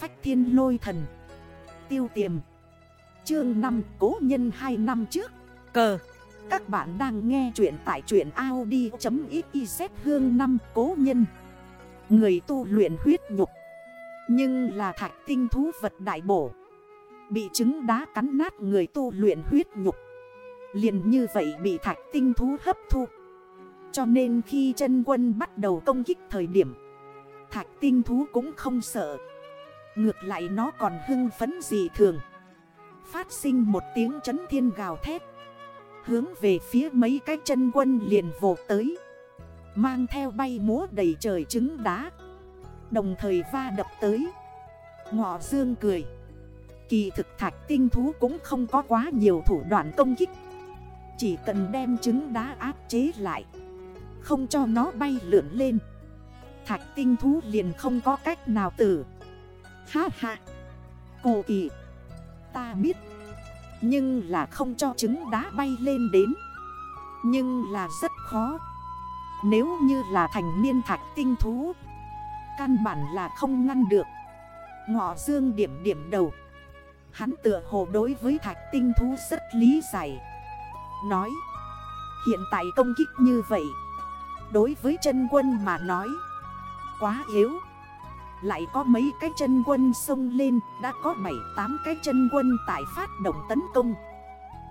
phách thiên lôi thần. Tiêu tiềm. Chương 5 Cố nhân 2 năm trước. Cờ. Các bạn đang nghe chuyện tại truyện Audi.xyz hương năm, Cố nhân. Người tu luyện huyết nhục. Nhưng là thạch tinh thú vật đại bổ. Bị trứng đá cắn nát người tu luyện huyết nhục. Liền như vậy bị thạch tinh thú hấp thu. Cho nên khi chân quân bắt đầu công kích thời điểm, Thạch tinh thú cũng không sợ. Ngược lại nó còn hưng phấn dị thường. Phát sinh một tiếng chấn thiên gào thét. Hướng về phía mấy cái chân quân liền vồ tới. Mang theo bay múa đầy trời trứng đá. Đồng thời va đập tới. Ngọ dương cười. Kỳ thực thạch tinh thú cũng không có quá nhiều thủ đoạn công kích. Chỉ cần đem trứng đá áp chế lại. Không cho nó bay lượn lên. Thạch tinh thú liền không có cách nào tử. Ha ha. Cô kỳ. Ta biết. Nhưng là không cho trứng đá bay lên đến. Nhưng là rất khó. Nếu như là thành niên thạch tinh thú, Căn bản là không ngăn được. Ngọ dương điểm điểm đầu. Hắn tựa hồ đối với thạch tinh thú rất lý giải. Nói, Hiện tại công kích như vậy, Đối với chân quân mà nói, Quá yếu. Lại có mấy cái chân quân sông lên, Đã có 7-8 cái chân quân tại phát động tấn công.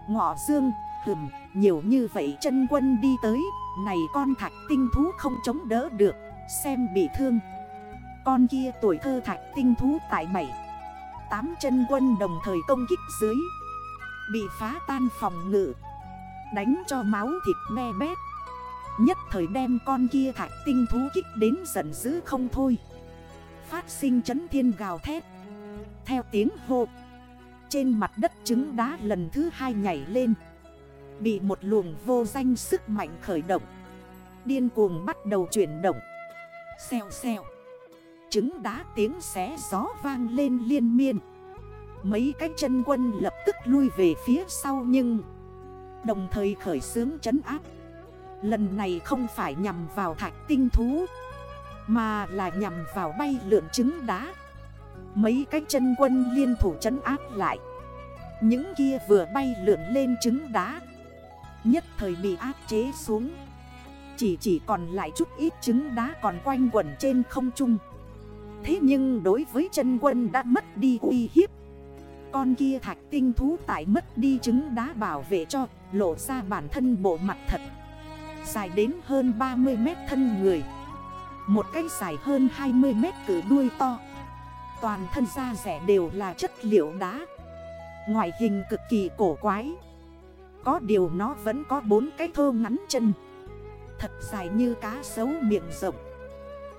Ngọ dương hừm Nhiều như vậy chân quân đi tới, Này con thạch tinh thú không chống đỡ được, Xem bị thương. Con kia tuổi thơ thạch tinh thú tại 7 8 chân quân đồng thời công kích dưới, Bị phá tan phòng ngự, Đánh cho máu thịt me bét. Nhất thời đem con kia thạch tinh thú kích đến giận dữ không thôi. Phát sinh chấn thiên gào thét. Theo tiếng hô, Trên mặt đất trứng đá lần thứ hai nhảy lên. Bị một luồng vô danh sức mạnh khởi động. Điên cuồng bắt đầu chuyển động. Xèo xèo. Trứng đá tiếng xé gió vang lên liên miên. Mấy cái chân quân lập tức lui về phía sau nhưng Đồng thời khởi xướng chấn áp. Lần này không phải nhằm vào thạch tinh thú. Mà là nhằm vào bay lượn trứng đá. Mấy cái chân quân liên thủ chấn áp lại. Những kia vừa bay lượn lên trứng đá. Nhất thời bị áp chế xuống. Chỉ chỉ còn lại chút ít trứng đá còn quanh quẩn trên không trung. Thế nhưng đối với chân quân đã mất đi uy hiếp. Con kia thạch tinh thú tại mất đi trứng đá bảo vệ cho, Lộ ra bản thân bộ mặt thật. Dài đến hơn 30 mét thân người. Một cây dài hơn 20 mét cử đuôi to. Toàn thân da rẻ đều là chất liệu đá. Ngoại hình cực kỳ cổ quái. Có điều nó vẫn có bốn cái thô ngắn chân. Thật dài như cá sấu miệng rộng.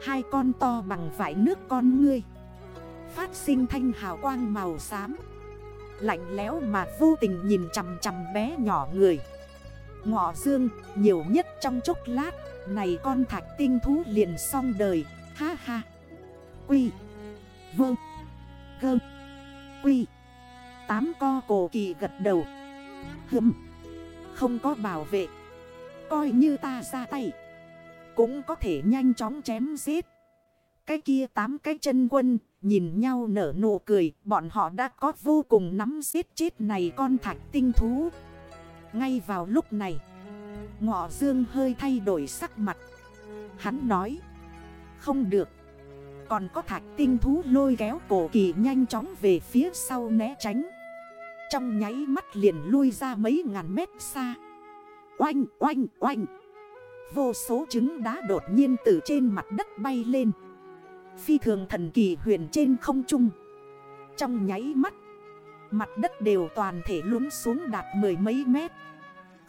Hai con to bằng vải nước con ngươi. Phát sinh thanh hào quang màu xám. Lạnh lẽo mà vô tình nhìn chằm chằm bé nhỏ người. Ngọ dương, nhiều nhất trong chốc lát. Này con thạch tinh thú liền xong đời Ha ha Quy vương, Gơ Quy Tám co cổ kỳ gật đầu Hừm Không có bảo vệ Coi như ta ra tay cũng có thể nhanh chóng chém giết. Cái kia tám cái chân quân nhìn nhau nở nụ cười. Bọn họ đã có vô cùng nắm giết chết này con thạch tinh thú. Ngay vào lúc này. Ngọ dương hơi thay đổi sắc mặt. Hắn nói. Không được. Còn có thạch tinh thú lôi kéo cổ kỳ nhanh chóng về phía sau né tránh. Trong nháy mắt liền lui ra mấy ngàn mét xa. Oanh oanh oanh. Vô số trứng đá đột nhiên từ trên mặt đất bay lên Phi thường thần kỳ huyền trên không trung Trong nháy mắt, Mặt đất đều toàn thể lún xuống đạt mười mấy mét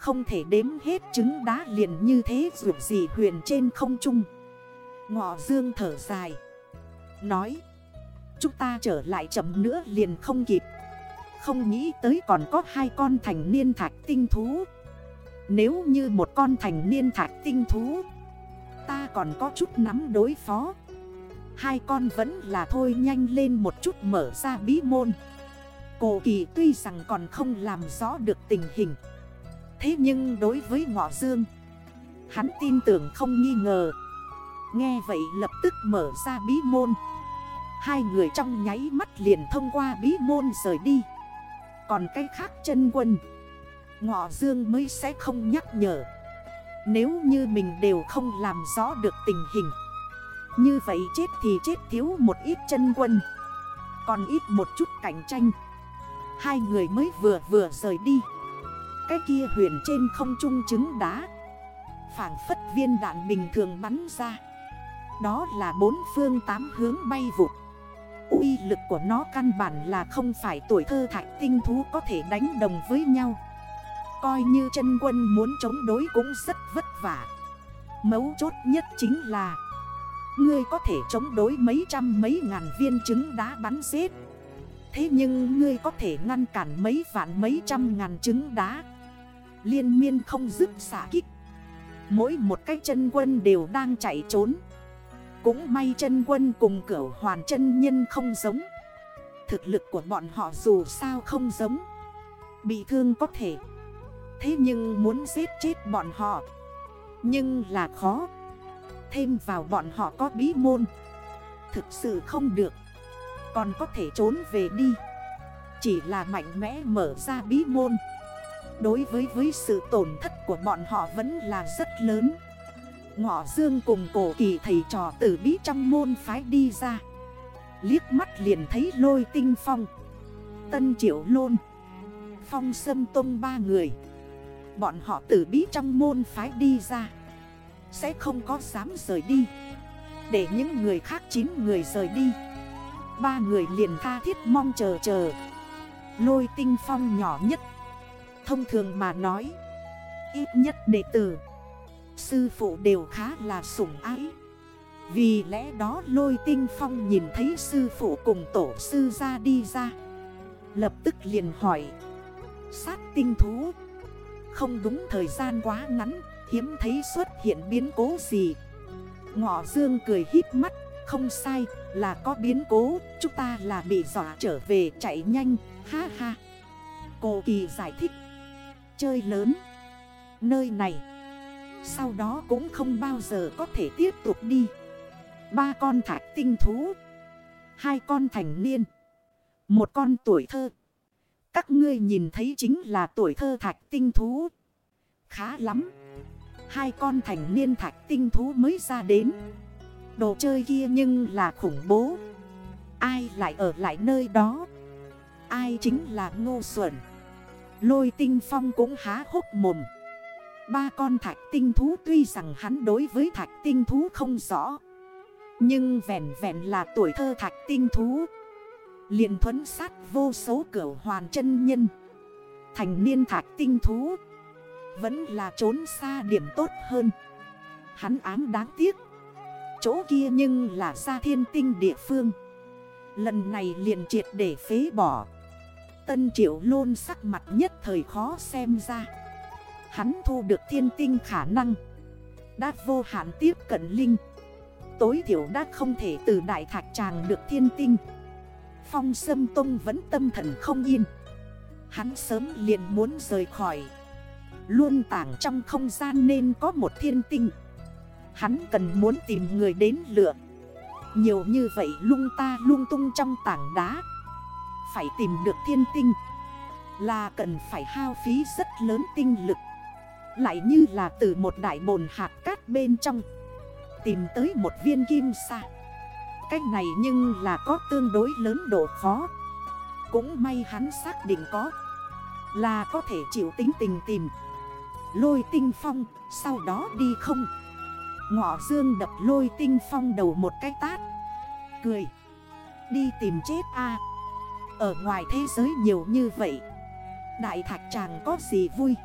không thể đếm hết trứng đá liền như thế dù gì huyền trên không trung. Ngọ dương thở dài, Nói, Chúng ta trở lại chậm nữa liền không kịp. Không nghĩ tới còn có hai con thành niên thạch tinh thú. Nếu như một con thành niên thạch tinh thú, Ta còn có chút nắm đối phó. Hai con vẫn là thôi nhanh lên một chút mở ra bí môn. Cổ kỳ tuy rằng còn không làm rõ được tình hình Thế nhưng đối với ngọ dương, Hắn tin tưởng không nghi ngờ. Nghe vậy lập tức mở ra bí môn. Hai người trong nháy mắt liền thông qua bí môn rời đi. Còn cái khác chân quân, Ngọ dương mới sẽ không nhắc nhở. Nếu như mình đều không làm rõ được tình hình, Như vậy chết thì chết thiếu một ít chân quân, Còn ít một chút cạnh tranh. Hai người mới vừa vừa rời đi. Cái kia huyền trên không trung trứng đá. Phản phất viên đạn bình thường bắn ra. Đó là bốn phương tám hướng bay vụt. Uy lực của nó căn bản là không phải tuổi thơ thạch tinh thú có thể đánh đồng với nhau. Coi như chân quân muốn chống đối cũng rất vất vả. Mấu chốt nhất chính là, Ngươi có thể chống đối mấy trăm mấy ngàn viên trứng đá bắn xếp Thế nhưng ngươi có thể ngăn cản mấy vạn mấy trăm ngàn trứng đá. Liên miên không dứt xả kích. Mỗi một cái chân quân đều đang chạy trốn. Cũng may chân quân cùng cửu hoàn chân nhân không giống. Thực lực của bọn họ dù sao không giống. Bị thương có thể. Thế nhưng muốn giết chết bọn họ. Nhưng là khó. Thêm vào bọn họ có bí môn. Thực sự không được. Còn có thể trốn về đi. Chỉ là mạnh mẽ mở ra bí môn. Đối với với sự tổn thất của bọn họ vẫn là rất lớn. Ngọ Dương cùng cổ kỳ thầy trò tử bí trong môn phái đi ra. Liếc mắt liền thấy lôi tinh phong, Tân triệu lôn, Phong sâm tông ba người. Bọn họ tử bí trong môn phái đi ra. Sẽ không có dám rời đi. Để những người khác chín người rời đi. Ba người liền tha thiết mong chờ chờ. Lôi tinh phong nhỏ nhất. Thông thường mà nói. Ít nhất đệ tử, Sư phụ đều khá là sủng ái. Vì lẽ đó lôi tinh phong nhìn thấy sư phụ cùng tổ sư ra đi ra. Lập tức liền hỏi, Sát tinh thú, Không đúng thời gian quá ngắn, Hiếm thấy xuất hiện biến cố gì? Ngọ dương cười hít mắt, Không sai, là có biến cố, Chúng ta là bị dọa trở về chạy nhanh, Ha ha. Cô kỳ giải thích Chơi lớn. Nơi này, sau đó cũng không bao giờ có thể tiếp tục đi. Ba con thạch tinh thú, Hai con thành niên, Một con tuổi thơ. Các ngươi nhìn thấy chính là tuổi thơ thạch tinh thú. Khá lắm. Hai con thành niên thạch tinh thú mới ra đến. Đồ chơi kia nhưng là khủng bố. Ai lại ở lại nơi đó? Ai chính là ngô xuẩn? Lôi tinh phong cũng há hốc mồm. Ba con thạch tinh thú tuy rằng hắn đối với thạch tinh thú không rõ, Nhưng vẹn vẹn là tuổi thơ thạch tinh thú, liền thuấn sát vô số cửa hoàn chân nhân. Thành niên thạch tinh thú Vẫn là trốn xa điểm tốt hơn. Hắn ám đáng tiếc, Chỗ kia nhưng là xa thiên tinh địa phương. Lần này liền triệt để phế bỏ. Tân triệu luôn sắc mặt nhất thời khó xem ra. Hắn thu được thiên tinh khả năng. Đã vô hạn tiếp cận linh. Tối thiểu đã không thể từ đại thạch tràng được thiên tinh. Phong Sâm Tông vẫn tâm thần không yên. Hắn sớm liền muốn rời khỏi. Luôn tảng trong không gian nên có một thiên tinh. Hắn cần muốn tìm người đến lựa. Nhiều như vậy lung ta lung tung trong tảng đá. Phải tìm được thiên tinh. Là cần phải hao phí rất lớn tinh lực. Lại như là từ một đại bồn hạt cát bên trong. Tìm tới một viên kim sa. Cách này nhưng là có tương đối lớn độ khó. Cũng may hắn xác định có. Là có thể chịu tính tình tìm. Lôi tinh phong, Sau đó đi không. Ngọ dương đập lôi tinh phong đầu một cái tát. Cười. Đi tìm chết a. Ở ngoài thế giới nhiều như vậy. Đại thạch chàng có gì vui?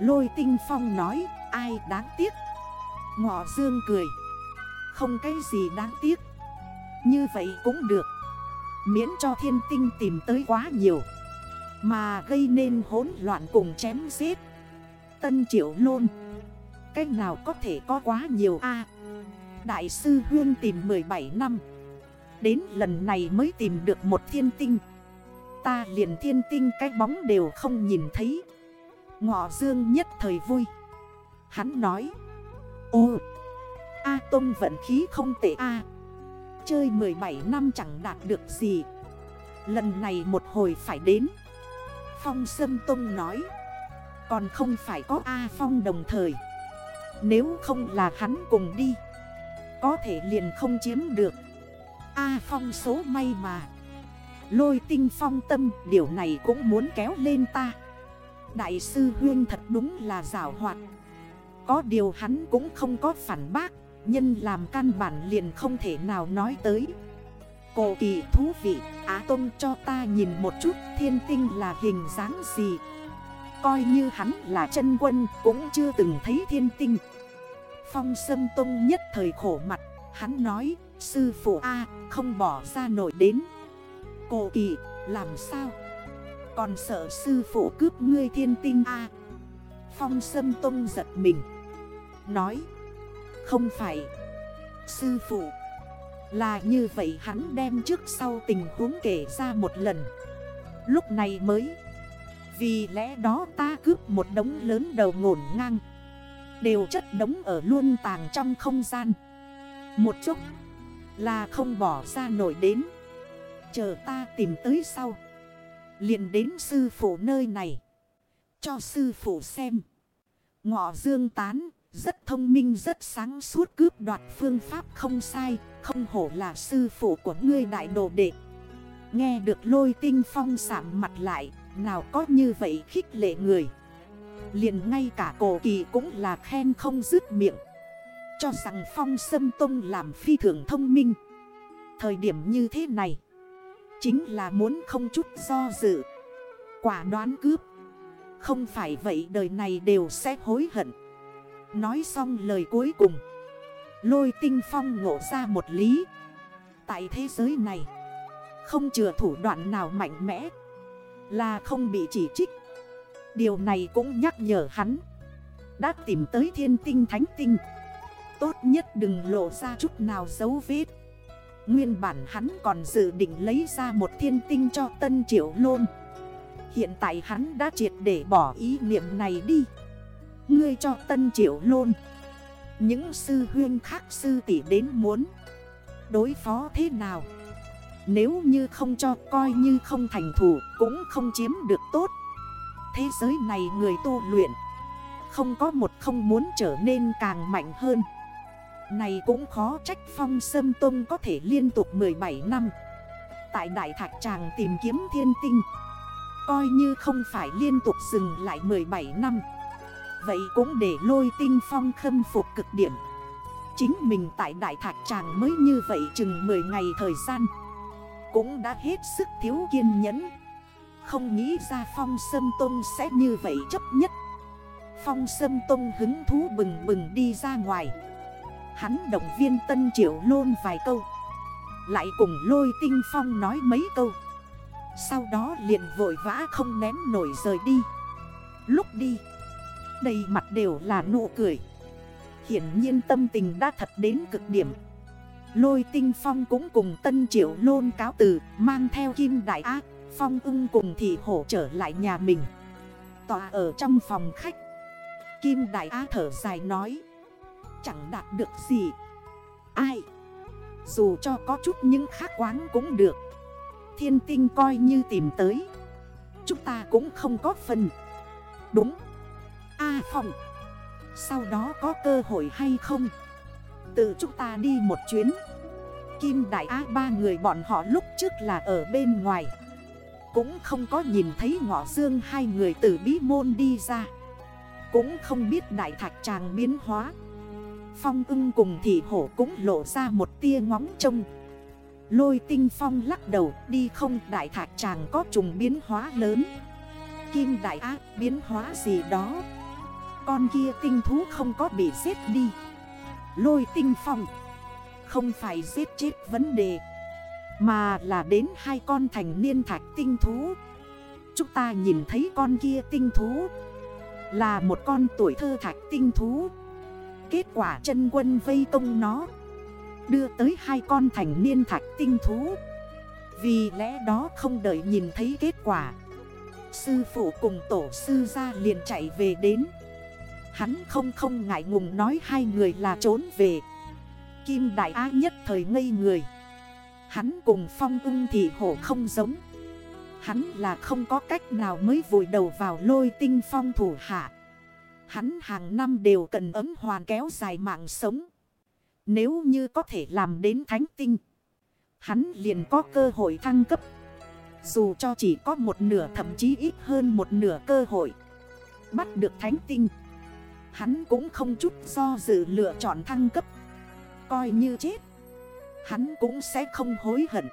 Lôi tinh phong nói, ai đáng tiếc? Ngọ dương cười, Không cái gì đáng tiếc. Như vậy cũng được. Miễn cho thiên tinh tìm tới quá nhiều, Mà gây nên hỗn loạn cùng chém giết. Tân triệu lôn Cách nào có thể có quá nhiều a? Đại sư Huyên tìm 17 năm. Đến lần này mới tìm được một thiên tinh. Ta liền thiên tinh cái bóng đều không nhìn thấy. Ngọ dương nhất thời vui. Hắn nói, Ô, A Tông vận khí không tệ A. Chơi 17 năm chẳng đạt được gì. Lần này một hồi phải đến. Phong Sâm Tông nói, Còn không phải có A Phong đồng thời. Nếu không là hắn cùng đi, Có thể liền không chiếm được. A Phong số may mà. Lôi tinh phong tâm, Điều này cũng muốn kéo lên ta. Đại sư Huyên thật đúng là rào hoạt. Có điều hắn cũng không có phản bác, Nhân làm căn bản liền không thể nào nói tới. Cổ kỳ thú vị, Á Tông cho ta nhìn một chút thiên tinh là hình dáng gì. Coi như hắn là chân quân cũng chưa từng thấy thiên tinh. Phong Sâm Tông nhất thời khổ mặt, Hắn nói, sư phụ A, không bỏ ra nổi đến. Cổ kỳ làm sao? Còn sợ sư phụ cướp ngươi thiên tinh A? Phong Sâm Tông giật mình. Nói, Không phải. Sư phụ, Là như vậy hắn đem trước sau tình huống kể ra một lần. Lúc này mới, Vì lẽ đó ta cướp một đống lớn đầu ngổn ngang. Đều chất đống ở luôn tàng trong không gian. Một chút Là không bỏ ra nổi đến. Chờ ta tìm tới sau. Liền đến sư phụ nơi này. Cho sư phụ xem. Ngọ dương tán, Rất thông minh, rất sáng suốt, cướp đoạt phương pháp không sai, Không hổ là sư phụ của ngươi đại đồ đệ. Nghe được lôi tinh phong sạm mặt lại, Nào có như vậy khích lệ người. Liền ngay cả cổ kỳ cũng là khen không dứt miệng. Cho rằng phong sâm tông làm phi thường thông minh. Thời điểm như thế này Chính là muốn không chút do dự. Quả đoán cướp. Không phải vậy đời này đều sẽ hối hận. Nói xong lời cuối cùng. Lôi tinh phong ngộ ra một lý. Tại thế giới này, Không chừa thủ đoạn nào mạnh mẽ Là không bị chỉ trích. Điều này cũng nhắc nhở hắn. Đã tìm tới thiên tinh thánh tinh. Tốt nhất đừng lộ ra chút nào dấu vết. Nguyên bản hắn còn dự định lấy ra một thiên tinh cho tân triệu lôn. Hiện tại hắn đã triệt để bỏ ý niệm này đi. Ngươi cho tân triệu lôn. Những sư huyên khác sư tỷ đến muốn. Đối phó thế nào? Nếu như không cho coi như không thành thủ Cũng không chiếm được tốt. Thế giới này người tu luyện. Không có một không muốn trở nên càng mạnh hơn này cũng khó trách phong sâm tông có thể liên tục 17 năm. Tại Đại Thạch Tràng tìm kiếm thiên tinh, Coi như không phải liên tục dừng lại 17 năm. Vậy cũng để lôi tinh phong khâm phục cực điểm. Chính mình tại Đại Thạch Tràng mới như vậy chừng 10 ngày thời gian, Cũng đã hết sức thiếu kiên nhẫn. Không nghĩ ra phong sâm tông sẽ như vậy chấp nhất. Phong sâm tông hứng thú bừng bừng đi ra ngoài. Hắn động viên tân triệu lôn vài câu. Lại cùng lôi tinh phong nói mấy câu. Sau đó liền vội vã không nén nổi rời đi. Lúc đi, Đầy mặt đều là nụ cười. Hiển nhiên tâm tình đã thật đến cực điểm. Lôi tinh phong cũng cùng tân triệu lôn cáo từ, Mang theo kim đại ác Phong ưng cùng thị hổ trở lại nhà mình. Tòa ở trong phòng khách. Kim đại á thở dài nói Chẳng đạt được gì. Ai? Dù cho có chút những khác quán cũng được. Thiên tinh coi như tìm tới. Chúng ta cũng không có phần. Đúng. A à, phòng Sau đó có cơ hội hay không? Tự chúng ta đi một chuyến. Kim Đại Á ba người bọn họ lúc trước là ở bên ngoài. Cũng không có nhìn thấy ngọ dương hai người từ bí môn đi ra. Cũng không biết đại thạch tràng biến hóa. Phong ưng cùng thị hổ cũng lộ ra một tia ngóng trông. Lôi tinh phong lắc đầu, đi không, đại thạc chàng có trùng biến hóa lớn. Kim đại ác biến hóa gì đó? Con kia tinh thú không có bị giết đi. Lôi tinh phong, Không phải giết chết vấn đề, Mà là đến hai con thành niên thạch tinh thú. Chúng ta nhìn thấy con kia tinh thú Là một con tuổi thơ thạch tinh thú. Kết quả chân quân vây công nó. Đưa tới hai con thành niên thạch tinh thú. Vì lẽ đó không đợi nhìn thấy kết quả. Sư phụ cùng tổ sư ra liền chạy về đến. Hắn không không ngại ngùng nói hai người là trốn về. Kim Đại Á nhất thời ngây người. Hắn cùng phong ung thị hổ không giống. Hắn là không có cách nào mới vùi đầu vào lôi tinh phong thủ hạ. Hắn hàng năm đều cần ấm hoàn kéo dài mạng sống. Nếu như có thể làm đến thánh tinh, Hắn liền có cơ hội thăng cấp. Dù cho chỉ có một nửa, thậm chí ít hơn một nửa cơ hội Bắt được thánh tinh, Hắn cũng không chút do dự lựa chọn thăng cấp. Coi như chết, Hắn cũng sẽ không hối hận.